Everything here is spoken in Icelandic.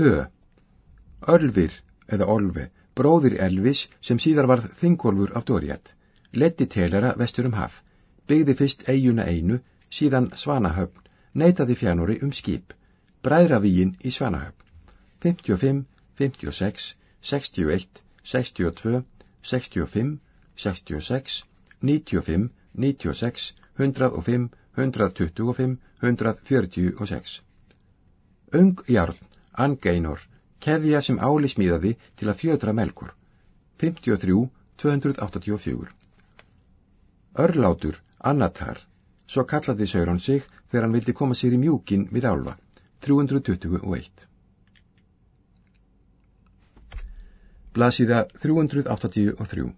Ö. Ölvir eða Olve, bróðir Elvis sem síðar varð þingolfur af Dóriat, letti telera vestur um haf, byggði fyrst eiguna einu, síðan Svanahöfn, neytaði fjánori um skip, bræðravíin í Svanahöfn. 55, 56, 61, 62, 65, 66, 95, 96, 105, 125, 146. Ung járn, angeinor, keðja sem áli smíðaði til að fjödra melkur. 53, 284. Örlátur, annatar, svo kallaði Sauron sig þegar hann vildi koma sér í mjúkin við álfa. 321. Blasiða 383